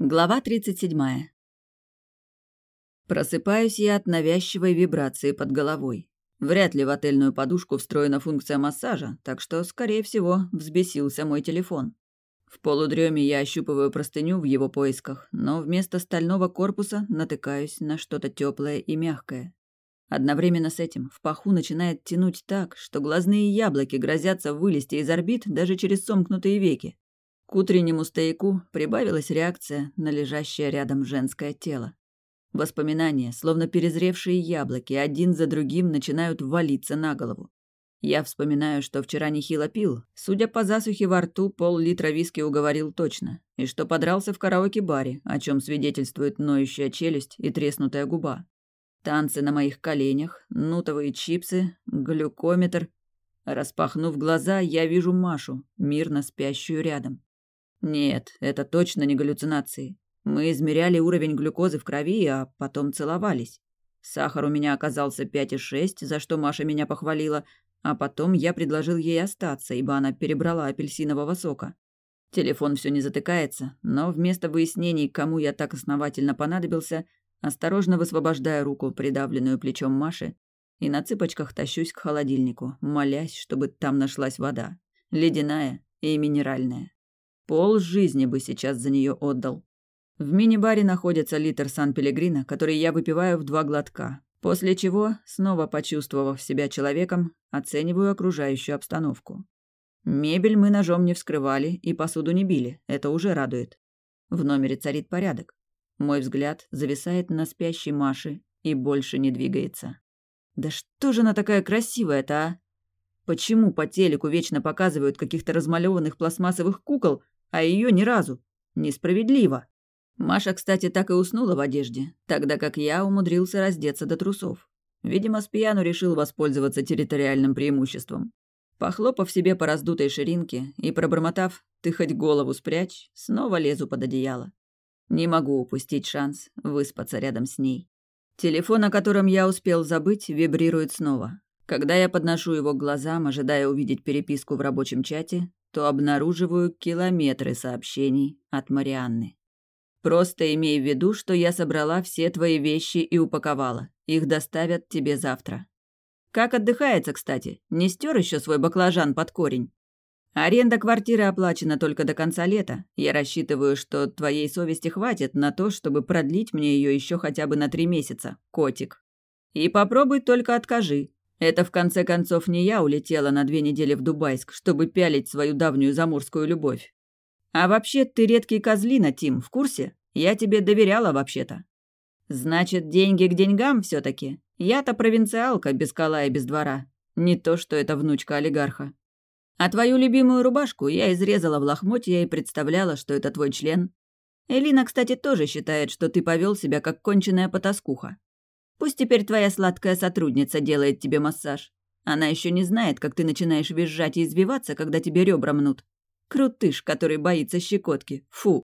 Глава 37. Просыпаюсь я от навязчивой вибрации под головой. Вряд ли в отельную подушку встроена функция массажа, так что, скорее всего, взбесился мой телефон. В полудреме я ощупываю простыню в его поисках, но вместо стального корпуса натыкаюсь на что-то теплое и мягкое. Одновременно с этим в паху начинает тянуть так, что глазные яблоки грозятся вылезти из орбит даже через сомкнутые веки. К утреннему стояку прибавилась реакция на лежащее рядом женское тело. Воспоминания, словно перезревшие яблоки, один за другим начинают валиться на голову. Я вспоминаю, что вчера нехило пил, судя по засухе во рту, пол-литра виски уговорил точно, и что подрался в караоке-баре, о чем свидетельствует ноющая челюсть и треснутая губа. Танцы на моих коленях, нутовые чипсы, глюкометр. Распахнув глаза, я вижу Машу, мирно спящую рядом. Нет, это точно не галлюцинации. Мы измеряли уровень глюкозы в крови, а потом целовались. Сахар у меня оказался 5,6, за что Маша меня похвалила, а потом я предложил ей остаться, ибо она перебрала апельсинового сока. Телефон все не затыкается, но вместо выяснений, кому я так основательно понадобился, осторожно высвобождаю руку, придавленную плечом Маши, и на цыпочках тащусь к холодильнику, молясь, чтобы там нашлась вода. Ледяная и минеральная. Пол жизни бы сейчас за нее отдал. В мини-баре находится литр Сан-Пелегрино, который я выпиваю в два глотка, после чего, снова почувствовав себя человеком, оцениваю окружающую обстановку. Мебель мы ножом не вскрывали и посуду не били, это уже радует. В номере царит порядок. Мой взгляд зависает на спящей Маше и больше не двигается. Да что же она такая красивая-то, а? Почему по телеку вечно показывают каких-то размалеванных пластмассовых кукол, а ее ни разу. Несправедливо. Маша, кстати, так и уснула в одежде, тогда как я умудрился раздеться до трусов. Видимо, Спьяну решил воспользоваться территориальным преимуществом. Похлопав себе по раздутой ширинке и пробормотав «ты хоть голову спрячь», снова лезу под одеяло. Не могу упустить шанс выспаться рядом с ней. Телефон, о котором я успел забыть, вибрирует снова. Когда я подношу его к глазам, ожидая увидеть переписку в рабочем чате, то обнаруживаю километры сообщений от Марианны. Просто имей в виду, что я собрала все твои вещи и упаковала. Их доставят тебе завтра. Как отдыхается, кстати? Не стер еще свой баклажан под корень? Аренда квартиры оплачена только до конца лета. Я рассчитываю, что твоей совести хватит на то, чтобы продлить мне ее еще хотя бы на три месяца, котик. И попробуй только откажи. Это, в конце концов, не я улетела на две недели в Дубайск, чтобы пялить свою давнюю заморскую любовь. А вообще, ты редкий козлина, Тим, в курсе? Я тебе доверяла вообще-то. Значит, деньги к деньгам все таки Я-то провинциалка, без кола и без двора. Не то, что это внучка олигарха. А твою любимую рубашку я изрезала в лохмотья и представляла, что это твой член. Элина, кстати, тоже считает, что ты повел себя как конченая потаскуха. Пусть теперь твоя сладкая сотрудница делает тебе массаж. Она еще не знает, как ты начинаешь визжать и извиваться, когда тебе ребра мнут. Крутыш, который боится щекотки. Фу.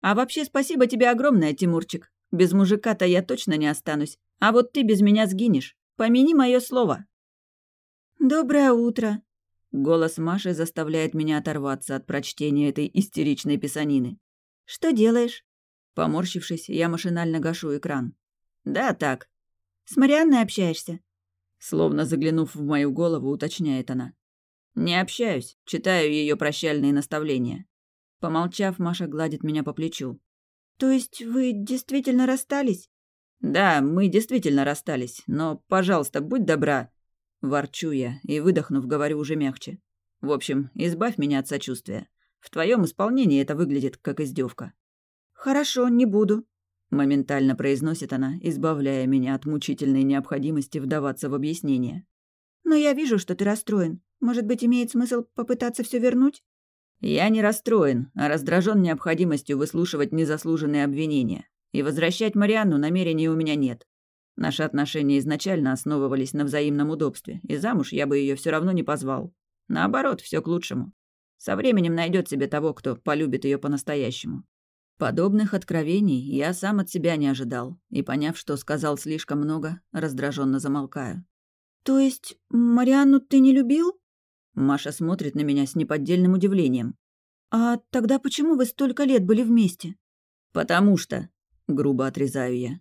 А вообще спасибо тебе огромное, Тимурчик. Без мужика-то я точно не останусь. А вот ты без меня сгинешь. Помяни мое слово. Доброе утро. Голос Маши заставляет меня оторваться от прочтения этой истеричной писанины. Что делаешь? Поморщившись, я машинально гашу экран. Да, так. С Марианной общаешься?» Словно заглянув в мою голову, уточняет она. «Не общаюсь, читаю ее прощальные наставления». Помолчав, Маша гладит меня по плечу. «То есть вы действительно расстались?» «Да, мы действительно расстались, но, пожалуйста, будь добра». Ворчу я и, выдохнув, говорю уже мягче. «В общем, избавь меня от сочувствия. В твоем исполнении это выглядит как издевка. «Хорошо, не буду», Моментально произносит она, избавляя меня от мучительной необходимости вдаваться в объяснение. «Но я вижу, что ты расстроен. Может быть, имеет смысл попытаться все вернуть?» «Я не расстроен, а раздражен необходимостью выслушивать незаслуженные обвинения. И возвращать Марианну намерений у меня нет. Наши отношения изначально основывались на взаимном удобстве, и замуж я бы ее все равно не позвал. Наоборот, все к лучшему. Со временем найдет себе того, кто полюбит ее по-настоящему. Подобных откровений я сам от себя не ожидал, и, поняв, что сказал слишком много, раздраженно замолкаю. «То есть Марианну ты не любил?» Маша смотрит на меня с неподдельным удивлением. «А тогда почему вы столько лет были вместе?» «Потому что...» — грубо отрезаю я.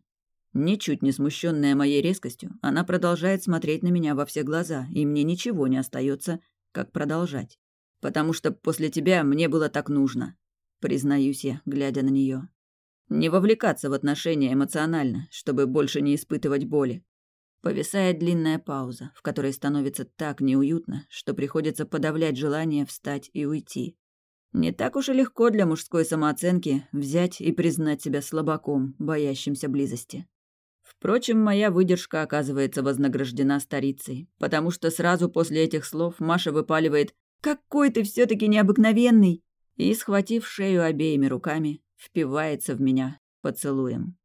Ничуть не смущенная моей резкостью, она продолжает смотреть на меня во все глаза, и мне ничего не остается, как продолжать. Потому что после тебя мне было так нужно, признаюсь я, глядя на нее. Не вовлекаться в отношения эмоционально, чтобы больше не испытывать боли. Повисает длинная пауза, в которой становится так неуютно, что приходится подавлять желание встать и уйти. Не так уж и легко для мужской самооценки взять и признать себя слабаком, боящимся близости. Впрочем, моя выдержка оказывается вознаграждена старицей, потому что сразу после этих слов Маша выпаливает «Какой ты все таки необыкновенный!» И, схватив шею обеими руками, впивается в меня поцелуем.